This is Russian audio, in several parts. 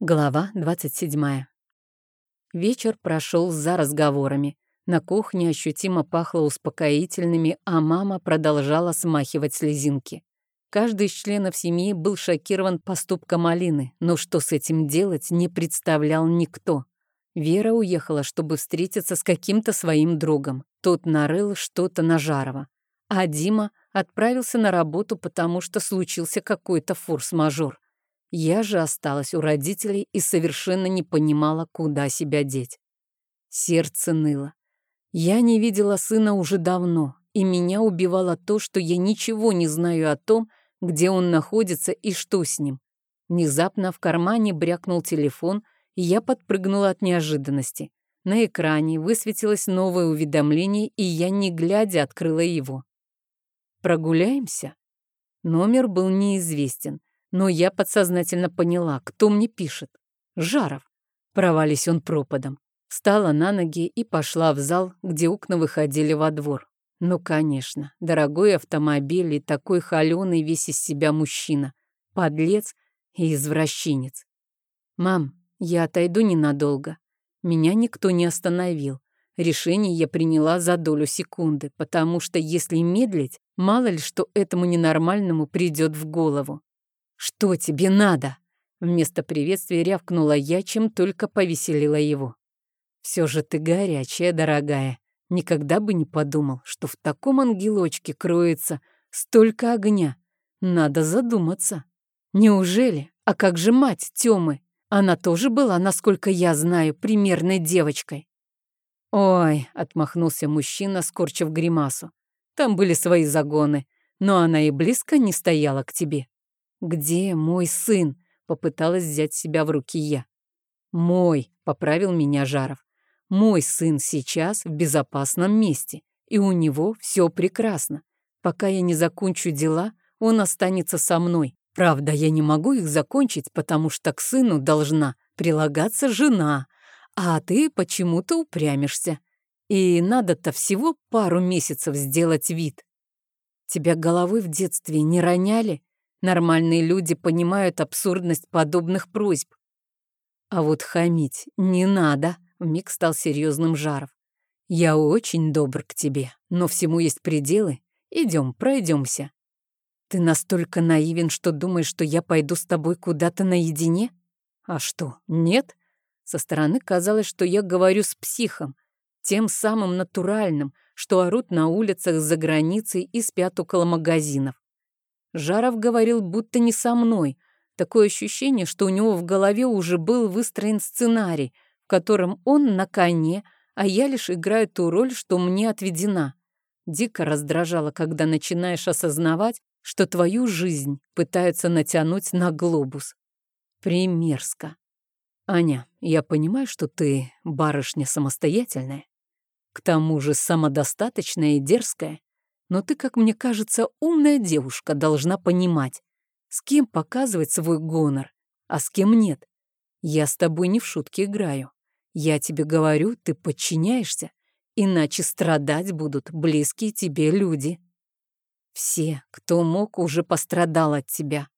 Глава 27. Вечер прошел за разговорами. На кухне ощутимо пахло успокоительными, а мама продолжала смахивать слезинки. Каждый из членов семьи был шокирован поступком Алины, но что с этим делать, не представлял никто. Вера уехала, чтобы встретиться с каким-то своим другом. Тот нарыл что-то на Жарова. А Дима отправился на работу, потому что случился какой-то форс-мажор. Я же осталась у родителей и совершенно не понимала, куда себя деть. Сердце ныло. Я не видела сына уже давно, и меня убивало то, что я ничего не знаю о том, где он находится и что с ним. Внезапно в кармане брякнул телефон, и я подпрыгнула от неожиданности. На экране высветилось новое уведомление, и я, не глядя, открыла его. «Прогуляемся?» Номер был неизвестен, но я подсознательно поняла, кто мне пишет. Жаров. Провались он пропадом. Встала на ноги и пошла в зал, где окна выходили во двор. Ну, конечно, дорогой автомобиль и такой холеный весь из себя мужчина. Подлец и извращенец. «Мам, я отойду ненадолго. Меня никто не остановил. Решение я приняла за долю секунды, потому что если медлить, мало ли что этому ненормальному придет в голову. «Что тебе надо?» Вместо приветствия рявкнула я, чем только повеселила его. «Все же ты горячая, дорогая. Никогда бы не подумал, что в таком ангелочке кроется столько огня. Надо задуматься. Неужели? А как же мать Тёмы? Она тоже была, насколько я знаю, примерной девочкой». «Ой», — отмахнулся мужчина, скорчив гримасу. «Там были свои загоны, но она и близко не стояла к тебе». «Где мой сын?» — попыталась взять себя в руки я. «Мой», — поправил меня Жаров. «Мой сын сейчас в безопасном месте, и у него все прекрасно. Пока я не закончу дела, он останется со мной. Правда, я не могу их закончить, потому что к сыну должна прилагаться жена, а ты почему-то упрямишься. И надо-то всего пару месяцев сделать вид. Тебя головы в детстве не роняли?» Нормальные люди понимают абсурдность подобных просьб. А вот хамить не надо, вмиг стал серьезным Жаров. Я очень добр к тебе, но всему есть пределы. Идем, пройдемся. Ты настолько наивен, что думаешь, что я пойду с тобой куда-то наедине? А что, нет? Со стороны казалось, что я говорю с психом, тем самым натуральным, что орут на улицах за границей и спят около магазинов. Жаров говорил, будто не со мной. Такое ощущение, что у него в голове уже был выстроен сценарий, в котором он на коне, а я лишь играю ту роль, что мне отведена. Дико раздражало, когда начинаешь осознавать, что твою жизнь пытаются натянуть на глобус. Примерзко. Аня, я понимаю, что ты барышня самостоятельная, к тому же самодостаточная и дерзкая, но ты, как мне кажется, умная девушка должна понимать, с кем показывать свой гонор, а с кем нет. Я с тобой не в шутки играю. Я тебе говорю, ты подчиняешься, иначе страдать будут близкие тебе люди. Все, кто мог, уже пострадал от тебя.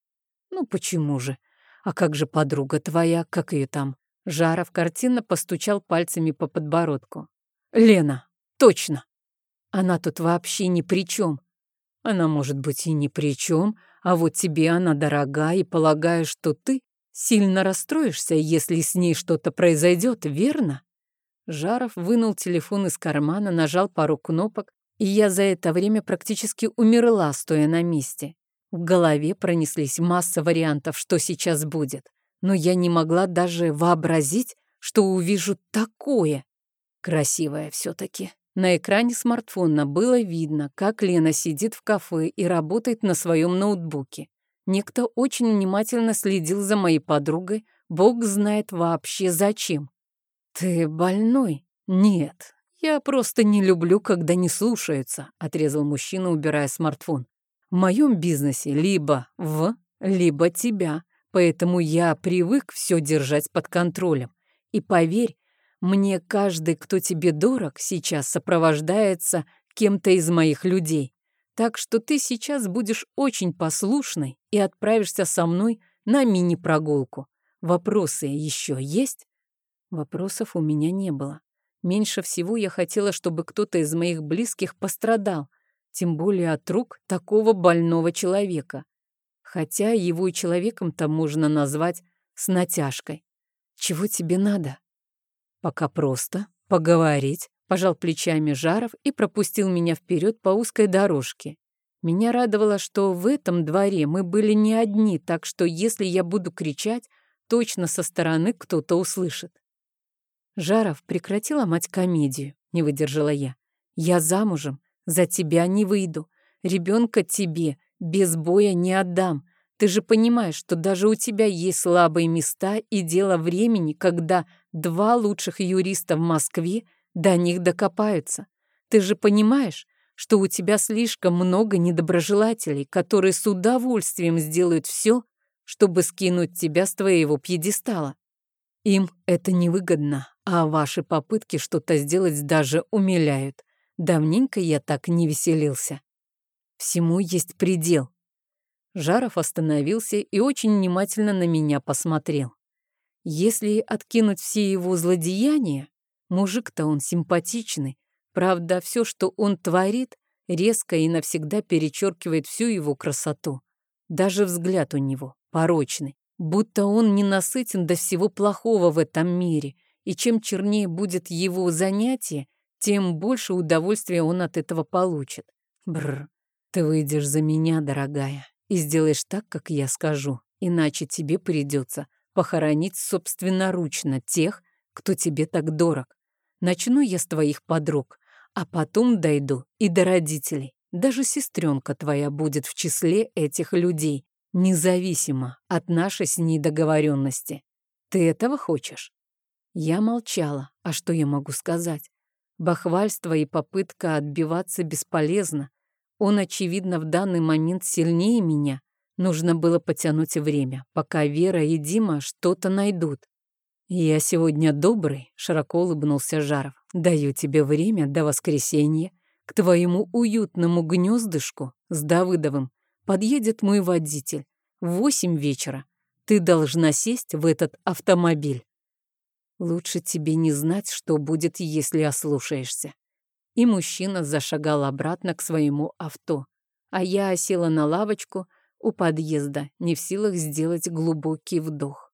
Ну почему же? А как же подруга твоя, как ее там? Жаров картинно постучал пальцами по подбородку. Лена, точно. Она тут вообще ни при чем. Она может быть и ни при чем, а вот тебе она дорога, и полагаю, что ты сильно расстроишься, если с ней что-то произойдет, верно? Жаров вынул телефон из кармана, нажал пару кнопок, и я за это время практически умерла, стоя на месте. В голове пронеслись масса вариантов, что сейчас будет, но я не могла даже вообразить, что увижу такое. Красивое все-таки. На экране смартфона было видно, как Лена сидит в кафе и работает на своем ноутбуке. Некто очень внимательно следил за моей подругой, бог знает вообще зачем. «Ты больной?» «Нет, я просто не люблю, когда не слушаются», отрезал мужчина, убирая смартфон. «В моем бизнесе либо в, либо тебя, поэтому я привык все держать под контролем. И поверь, мне каждый, кто тебе дорог, сейчас сопровождается кем-то из моих людей. Так что ты сейчас будешь очень послушной и отправишься со мной на мини-прогулку. Вопросы еще есть? Вопросов у меня не было. Меньше всего я хотела, чтобы кто-то из моих близких пострадал, тем более от рук такого больного человека. Хотя его и человеком-то можно назвать с натяжкой. Чего тебе надо? Пока просто поговорить, пожал плечами Жаров и пропустил меня вперед по узкой дорожке. Меня радовало, что в этом дворе мы были не одни, так что если я буду кричать, точно со стороны кто-то услышит. Жаров прекратила мать комедию, не выдержала я. Я замужем, за тебя не выйду. Ребенка тебе без боя не отдам. Ты же понимаешь, что даже у тебя есть слабые места и дело времени, когда два лучших юриста в Москве до них докопаются. Ты же понимаешь, что у тебя слишком много недоброжелателей, которые с удовольствием сделают все, чтобы скинуть тебя с твоего пьедестала. Им это невыгодно, а ваши попытки что-то сделать даже умиляют. Давненько я так не веселился. Всему есть предел. Жаров остановился и очень внимательно на меня посмотрел. Если откинуть все его злодеяния, мужик-то он симпатичный. Правда, все, что он творит, резко и навсегда перечеркивает всю его красоту. Даже взгляд у него порочный, будто он не насытен до всего плохого в этом мире, и чем чернее будет его занятие, тем больше удовольствия он от этого получит. Бррр, ты выйдешь за меня, дорогая, и сделаешь так, как я скажу, иначе тебе придется похоронить собственноручно тех, кто тебе так дорог. Начну я с твоих подруг, а потом дойду и до родителей. Даже сестренка твоя будет в числе этих людей, независимо от нашей с ней договоренности. Ты этого хочешь?» Я молчала, а что я могу сказать? Бахвальство и попытка отбиваться бесполезно. Он, очевидно, в данный момент сильнее меня. Нужно было потянуть время, пока Вера и Дима что-то найдут. «Я сегодня добрый», — широко улыбнулся Жаров. «Даю тебе время до воскресенья. К твоему уютному гнездышку с Давыдовым подъедет мой водитель. В восемь вечера. Ты должна сесть в этот автомобиль. Лучше тебе не знать, что будет, если ослушаешься. И мужчина зашагал обратно к своему авто, а я осела на лавочку у подъезда, не в силах сделать глубокий вдох.